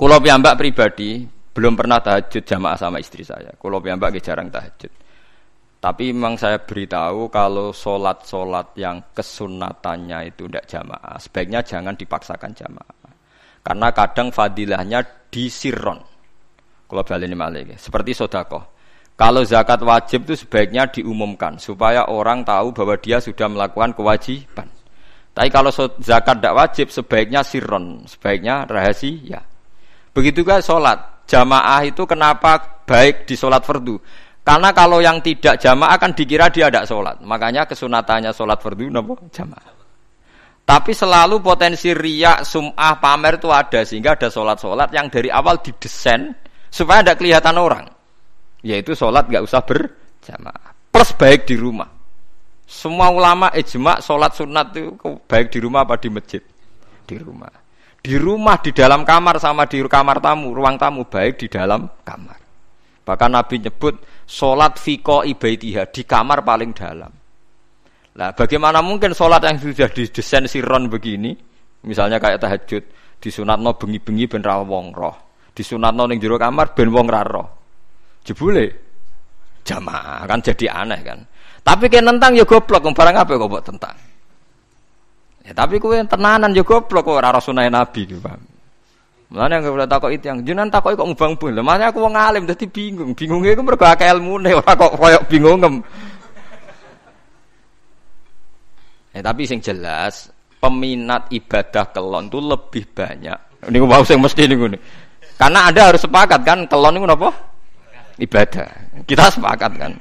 Kulo piyambak pribadi belum pernah tahajud jamaah sama istri saya. Kulo piyambak jarang tahajud. Tapi memang saya beritahu kalau sholat-sholat yang kesunatannya itu tidak jamaah, sebaiknya jangan dipaksakan jamaah. Karena kadang fadilahnya disirron. Kalau balik ini malah seperti sodako. Kalau zakat wajib itu sebaiknya diumumkan supaya orang tahu bahwa dia sudah melakukan kewajiban. Tapi kalau zakat tidak wajib sebaiknya sirron, sebaiknya rahasia. Begitu juga sholat. Jamaah itu kenapa baik di sholat fardu? Karena kalau yang tidak jamaah akan dikira dia tidak sholat. Makanya kesunatannya sholat fardu nopo jamaah. Tapi selalu potensi riak, sum'ah, pamer itu ada sehingga ada sholat-sholat yang dari awal didesain supaya tidak kelihatan orang. Yaitu sholat nggak usah berjamaah. Plus baik di rumah. Semua ulama ijma sholat sunat itu baik di rumah apa di masjid? Di rumah. Di rumah, di dalam kamar sama di kamar tamu, ruang tamu baik di dalam kamar. Bahkan Nabi nyebut sholat fiko ibaitiha di kamar paling dalam. Nah, bagaimana mungkin sholat yang sudah didesain siron begini, misalnya kayak tahajud, no bengi-bengi ben ra wong roh, no ning jero kamar ben wong ra roh. Jebule jamaah kan jadi aneh kan. Tapi kayak nentang ya goblok, barang apa kok buat tentang. Ya, tapi kue tenanan ya goblok kok ora sunah Nabi, paham. Mulane yang boleh takok itu yang jenengan takok kok ngubang pun. Lemahnya aku wong alim dadi bingung. Bingungnya iku mergo akeh ilmune ora kok koyo bingung. Eh tapi sing jelas peminat ibadah kelon itu lebih banyak. Ini mau sing mesti niku Karena Anda harus sepakat kan kelon itu apa? Ibadah. Kita sepakat kan.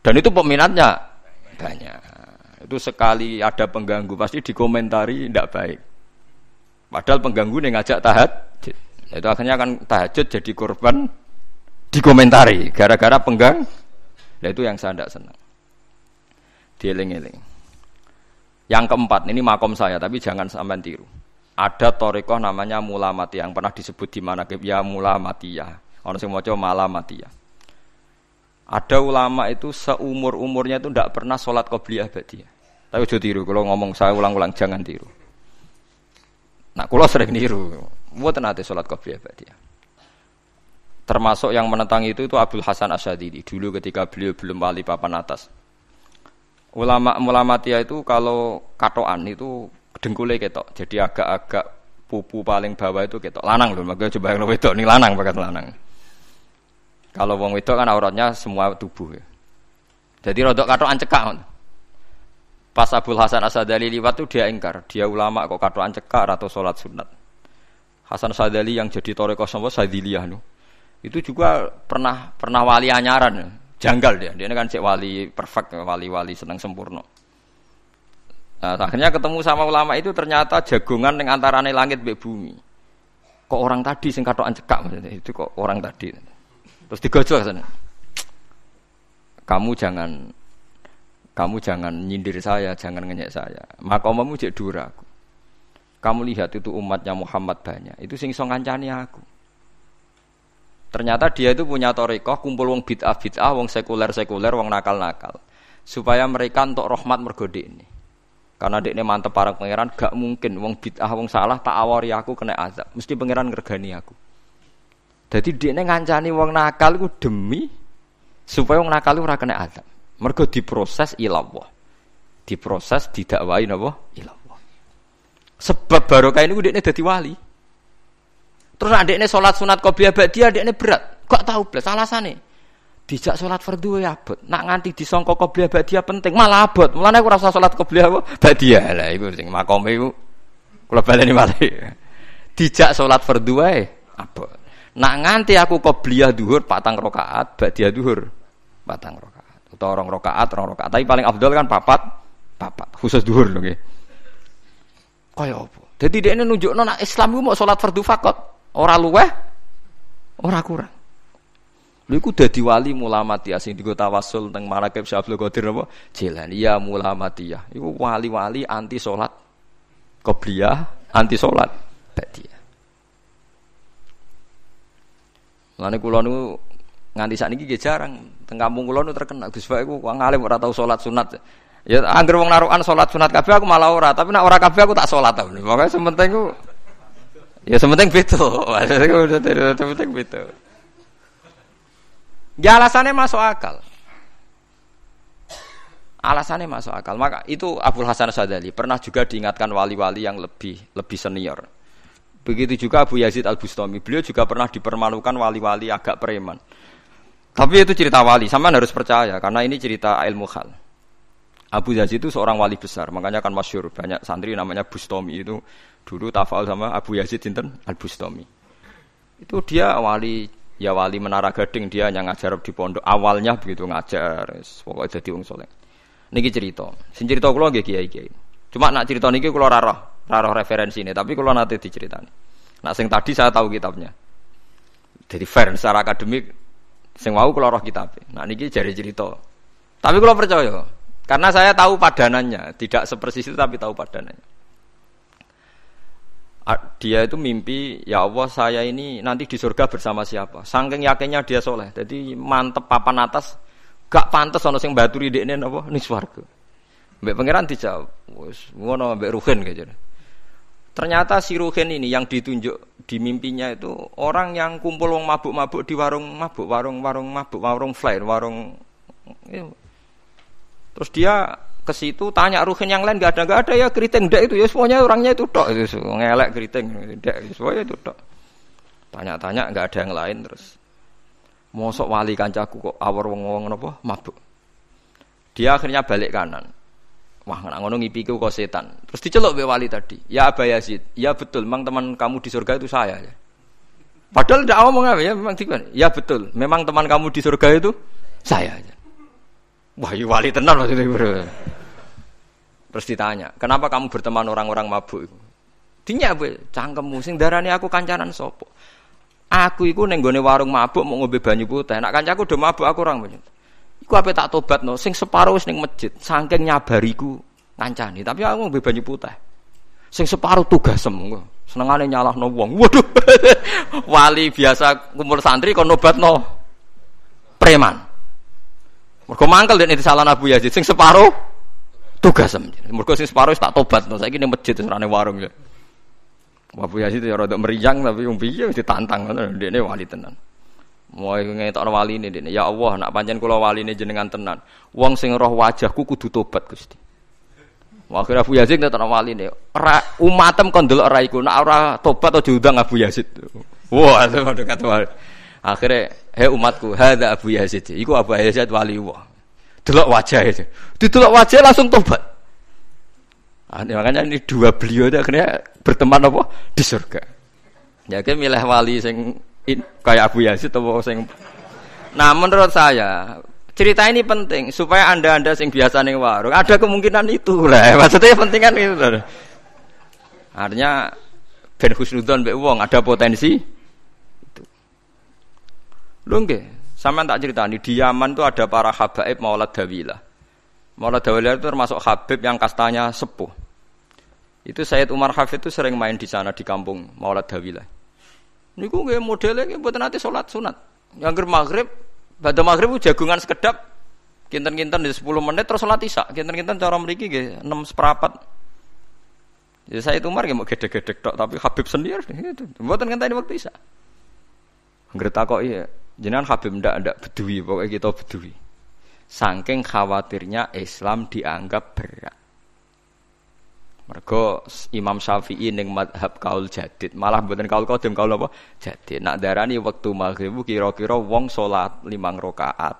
Dan itu peminatnya banyak. Itu sekali ada pengganggu pasti dikomentari tidak baik. Padahal pengganggu nih ngajak tahajud. Itu akhirnya akan tahajud jadi korban dikomentari gara-gara penggang. Nah itu yang saya tidak senang. Dieling-eling. Yang keempat, ini makom saya, tapi jangan sampai tiru. Ada torikoh namanya mati yang pernah disebut di mana ya mulamatiyah. Orang semua coba malamatiyah. Ada ulama itu seumur umurnya itu tidak pernah sholat qobliyah badiyah. Tapi jauh tiru. Kalau ngomong saya ulang-ulang jangan tiru. Nah, kulo sering niru. Mboten nate salat qobliyah dia. Termasuk yang menentang itu itu Abdul Hasan Asyadili dulu ketika beliau belum wali papan atas. Ulama ulama tia itu kalau katoan itu dengkulnya ketok. Jadi agak-agak pupu paling bawah itu ketok. Lanang loh, makanya coba yang wedok ini lanang bakat lanang. Kalau wong wedok kan auratnya semua tubuh ya. Jadi rodok katoan cekak. Pas Abdul Hasan Asadali liwat tuh dia ingkar, dia ulama kok katoan cekar atau sholat sunat. Hasan Asadali yang jadi toreko sama Sadiliyah nu. Itu juga pernah pernah wali anyaran, janggal dia. Dia kan cek wali perfect, wali-wali senang sempurna. Nah, akhirnya ketemu sama ulama itu ternyata jagungan yang antara langit be bumi. Kok orang tadi sing katoan cekak maksudnya itu kok orang tadi. Terus digojol sana. Kamu jangan kamu jangan nyindir saya, jangan ngenyek saya. Maka omamu cek dura aku. Kamu lihat itu umatnya Muhammad banyak. Itu sing song ngancani aku. Ternyata dia itu punya torikoh, kumpul wong bid'ah bid'ah, wong sekuler sekuler, wong nakal nakal, supaya mereka untuk rahmat mergode ini. Karena dia ini mantep para pangeran, gak mungkin wong bid'ah, wong salah tak awari aku kena azab. Mesti pangeran ngergani aku. Jadi dia ini ngancani wong nakal itu demi supaya wong nakal itu kena azab. Mergo diproses ilallah. Diproses didakwai napa? Ilallah. Sebab barokah ini dadi wali. Terus adiknya sholat sunat qobliyah ba'diyah adiknya berat. Gak tahu belas alasannya. Dijak sholat fardu ya abot. Nak nganti disongko qobliyah ba'diyah penting malah abot. Mulane aku rasa sholat qobliyah apa? Ba'diyah lah iku sing makome iku. Kula baleni malih. Dijak sholat fardu wae abot. Nak nganti aku qobliyah duhur patang rakaat, ba'diyah duhur patang rakaat atau orang rokaat, orang rokaat. Tapi paling afdol kan papat, papat khusus duhur loh Kaya apa? Jadi dia ini nunjuk nona Islam itu mau sholat fardu fakot, orang luweh, orang kurang. Lha iku dadi wali mulamatiyah sing digo tawasul teng Marakib Syabdul Qadir apa? Jilan ya. Iku wali-wali anti salat qobliyah, anti salat ba'diyah. Lane kula niku nganti saat ini jarang teng kampung kula terkenal Gus Pak iku alim tau salat sunat ya angger wong narukan salat sunat kabeh aku malah ora tapi nek ora kabeh aku tak salat ta pokoke sementing ku Ya sementing beda. Sementing beda. Ya alasannya masuk akal. Alasannya masuk akal. Maka itu Abu Hasan Sadali pernah juga diingatkan wali-wali yang lebih lebih senior. Begitu juga Abu Yazid Al Bustami. Beliau juga pernah dipermalukan wali-wali agak preman. Tapi itu cerita wali, sama harus percaya karena ini cerita ilmu hal. Abu Yazid itu seorang wali besar, makanya kan masyur banyak santri namanya Bustami itu dulu tafal sama Abu Yazid Sinten Al Bustami. Itu dia wali ya wali menara gading dia yang ngajar di pondok awalnya begitu ngajar pokoknya jadi wong soleh. Niki cerita, sing cerita kula nggih kiai-kiai. Cuma nak cerita niki kula ora roh, ora roh referensine, tapi kula nate diceritani. Nak sing tadi saya tahu kitabnya. Jadi fair secara akademik Sing wau kula roh kitab. Nah niki jari cerita. Tapi kula percaya karena saya tahu padanannya, tidak sepersis itu tapi tahu padanannya. Dia itu mimpi, ya Allah saya ini nanti di surga bersama siapa? Sangking yakinnya dia soleh, jadi mantep papan atas, gak pantas ono sing baturi dekne napa ning swarga. Mbak pangeran dijawab, wis ngono mbek Ruhin gitu. Ternyata si Ruhin ini yang ditunjuk di mimpinya itu orang yang kumpul wong mabuk-mabuk di warung mabuk, warung-warung mabuk, warung flare, warung ya. Terus dia ke situ tanya Ruhin yang lain gak ada gak ada ya keriting ndak itu ya semuanya orangnya itu tok itu ngelek keriting ndak semuanya itu tok. Tanya-tanya nggak ada yang lain terus. Mosok wali kancaku kok awar wong-wong napa mabuk. Dia akhirnya balik kanan. Wah, nak ngono ngipiku kok setan. Terus diceluk be wali tadi. Ya Aba Yazid, ya betul, memang teman kamu di surga itu saya ya. Padahal tidak ngomong apa ya, memang tiba. Ya betul, memang teman kamu di surga itu saya aja. Wah, ya wali tenar maksudnya bro. Terus ditanya, kenapa kamu berteman orang-orang mabuk? Dinya be, cangkemmu sing darani aku kancanan sopo. Aku iku neng warung mabuk mau ngombe banyu putih. Nak kancaku udah mabuk aku orang banyak. Iku apa tak tobat no, sing separuh sing masjid, saking nyabariku ngancani, tapi aku ngombe banyu putih. Sing separuh tugas semua, senengane nyalah no wong. Waduh, wali biasa kumpul santri kon nobat no preman. Mergo mangkel den salah Abu Yazid, sing separuh tugas sem. Mergo sing separuh tak tobat no, saiki ning masjid serane warung ya. Abu Yazid ya rada meriang tapi wong piye ditantang ngono, ndekne wali tenan. Mau ngetok wali ini, ya Allah, nak panjang kulo wali ini jenengan tenan. Wong sing roh wajahku kudu tobat gusti. Akhirnya Abu Yazid ngetok wali ini. Umatem kon delok ora iku, nak ora tobat atau diundang Abu Yazid. Wah, udah kata wali. Akhirnya, hei umatku, ada Abu Yazid. Iku Abu Yazid wali wah. Delok wajah itu. Didelok wajah langsung tobat. Ah, makanya ini dua beliau itu akhirnya berteman apa di surga. Ya, milih wali sing kayak Abu Yazid atau sing Nah, menurut saya cerita ini penting supaya anda-anda sing biasa nih warung ada kemungkinan itu lah. Maksudnya penting kan itu. Artinya ben husnudon be wong ada potensi itu. Lho nggih, tak cerita di Yaman tuh ada para habaib Maulad Dawilah. Maulad Dawilah itu termasuk habib yang kastanya sepuh. Itu Sayyid Umar Hafid itu sering main di sana di kampung Maulad Dawilah. Niku nggih modele nggih mboten nate salat sunat. Yang maghrib, pada maghrib jagungan sekedap kinten-kinten di 10 menit terus salat isya. Kinten-kinten cara mriki nggih 6 seprapat. Ya saya itu nggih mau gede-gede tok tapi Habib sendiri gitu. Mboten ngenteni waktu isya. Angger takok iya, jenengan Habib ndak ndak bedui pokoknya kita bedui. Saking khawatirnya Islam dianggap berat. Mergo Imam Syafi'i ning madhab kaul jadid, malah mboten kaul qadim kaul apa? Jadid. Nak darani wektu maghrib kira-kira wong salat limang rakaat.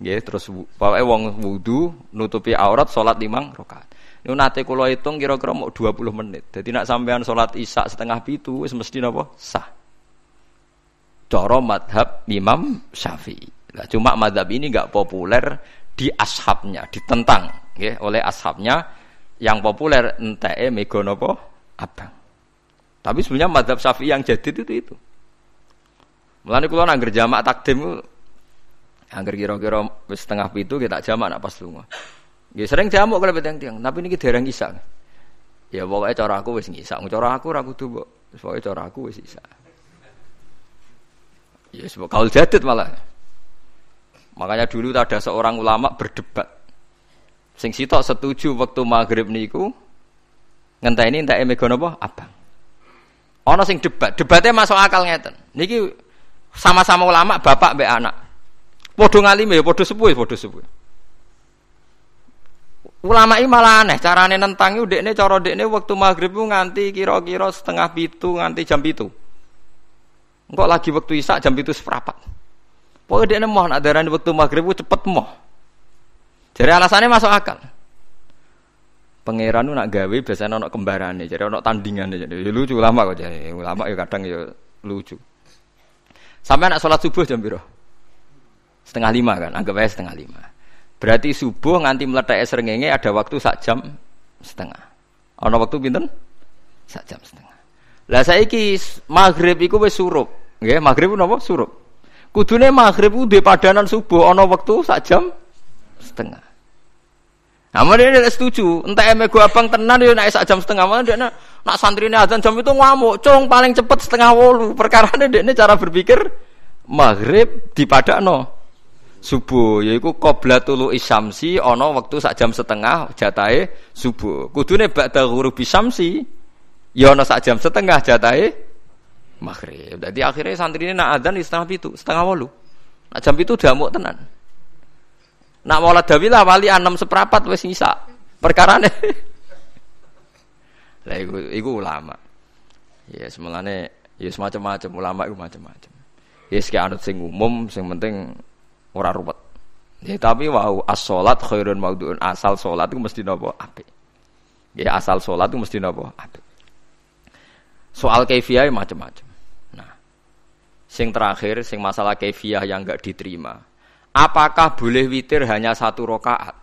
Nggih, terus pokoke wong wudu nutupi aurat salat limang rakaat. Niku nate kula hitung kira-kira mau 20 menit. Jadi nak sampean salat Isya setengah pitu wis mesti napa? Sah. Cara madhab Imam Syafi'i. Nah, cuma madhab ini enggak populer di ashabnya, ditentang nggih oleh ashabnya yang populer enteke mega napa abang. Tapi sebenarnya madhab Syafi'i yang jadi itu itu. Mulane kula nang jamak takdim angger kira-kira setengah pitu kita jamak nak pas lunga. Nggih sering jamak kalau tiang-tiang, tapi niki dereng isa. Ya pokoknya cara aku wis ngisa, cara aku ora kudu mbok. Pokoke cara aku wis isa. Ya sebab kaul jadid malah. Makanya dulu ada seorang ulama berdebat Sing sitok setuju waktu maghrib niku ngenteni entek mega napa? Abang. Ana sing debat, debatnya masuk akal ngeten. Niki sama-sama ulama bapak mbek anak. Padha ngalime ya padha sepuh ya padha sepuh. Ulama ini malah aneh, carane nentang itu dekne cara dekne waktu maghrib itu nganti kira-kira setengah pitu nganti jam pitu. Engkau lagi waktu isak jam pitu seperapat. Pokoknya dekne mau nak darani waktu maghrib itu cepet mau. Jadi alasannya masuk akal. Pangeran nak gawe biasanya ono kembarane, jadi ono tandingan jadi ya lucu ulama kok jadi ulama ya kadang ya lucu. Sampai nak sholat subuh jam biru setengah lima kan, anggap aja setengah lima. Berarti subuh nganti meletak srengenge ada waktu sak jam setengah. Ana waktu pinten? Sak jam setengah. Lah saiki maghrib iku wis surup. Nggih, maghrib napa surup. Kudune maghrib di padanan subuh ana waktu sak jam setengah. Nah, dia tidak setuju. Entah eme gua abang tenan ya naik sak jam setengah mana dia nak, santri ini azan jam itu ngamuk. Cong paling cepet setengah wolu. Perkara dia cara berpikir maghrib di padano subuh yaiku qablatul isyamsi ana wektu sak jam setengah jatahe subuh kudune ba'da ghurubi syamsi ya ana sak jam setengah jatahe maghrib dadi akhirnya santri ini nak adzan di setengah pitu setengah walu nak jam itu mau tenan nak maulad dawilah wali enam seperempat wis nyisa perkara lah iku, iku ulama ya semelane ya semacam-macam ulama iku macam-macam ya yes, anut sing umum sing penting ora ruwet. Ya, tapi wau as-salat khairun maudhu'un. Asal salat itu mesti napa apik. Ya asal salat itu mesti napa apik. Soal kefiah macam-macam. Nah, sing terakhir sing masalah kefiah yang enggak diterima. Apakah boleh witir hanya satu rakaat?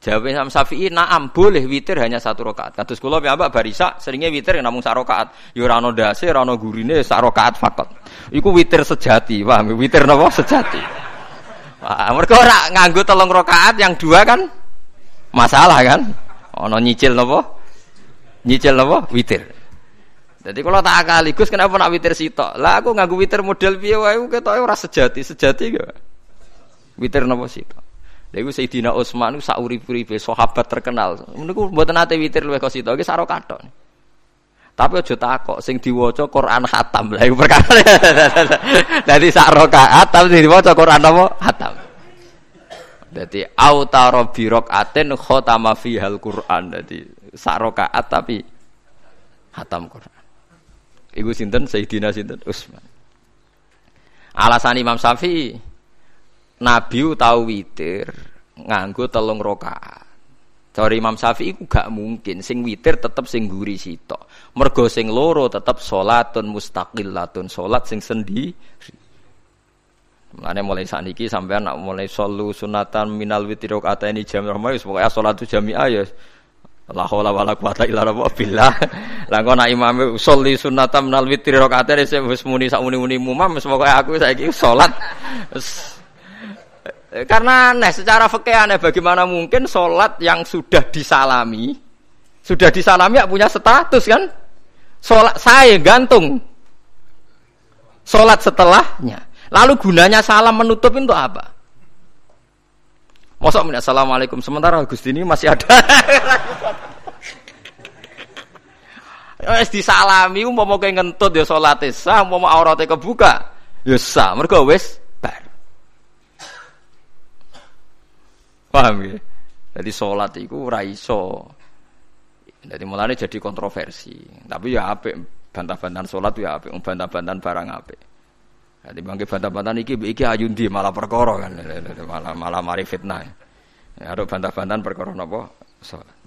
Jawab Imam Syafi'i, naam boleh witir hanya satu rakaat. Kados kula piyambak barisa seringnya witir namung sak rakaat. Ya ora ono ndase, ora ono gurine sak rakaat fakot. Iku witir sejati, paham? Witir napa sejati. Wah, mereka ora nganggo tolong rokaat yang dua kan masalah kan? Ono nyicil nopo? Nyicil nopo? Witir. Jadi kalau tak akaligus kenapa nak witir sitok? Lah aku nganggo witir model piye wae ketoke ora sejati, sejati gak? Witir nopo sitok? Lha iku Sayyidina Utsman sak urip-uripe sahabat terkenal. Niku mboten nate witir luwih kok sitok, iki saro kathok. Tapi aja takok sing diwaca Quran khatam. Lah iku perkara. Dadi sak rakaat tapi diwaca Quran apa? Khatam. Dadi autara bi rakaatin khatama fihal Quran. Dadi sak rakaat tapi khatam Quran. Iku sinten Sayyidina sinten Utsman. Alasan Imam Syafi'i Nabi tahu witir nganggo telung rakaat. Cara Imam Syafi'i ku gak mungkin sing witir tetep sing guri sitok. Mergo sing loro tetep salatun mustaqillatun, salat sing sendi. Mulane mulai saniki sampean nak mulai solu sunatan minal witri ini jam rahmah wis pokoke salatu jami'ah ya la haula wala quwata illa billah. Lah kok nak sunatan minal witri rakaataini wis muni sak muni-muni mumam wis pokoke aku saiki salat karena aneh, secara fikih aneh bagaimana mungkin sholat yang sudah disalami, sudah disalami ya punya status kan? Sholat saya gantung. Sholat setelahnya. Lalu gunanya salam menutup itu apa? Masa assalamualaikum sementara Gusti ini masih ada. Wes disalami umpama kowe ngentut ya salate sah, umpama aurate kebuka ya sah. Mergo wis Paham ya? Jadi sholat itu raiso. Jadi mulanya jadi kontroversi. Tapi ya apik bantah-bantahan sholat ya apik, bantah-bantahan barang apik. Jadi bangke bantah-bantahan iki iki ayundi malah perkara kan, malah malah mari fitnah. Ya, ada bantah-bantahan perkara napa? Sholat.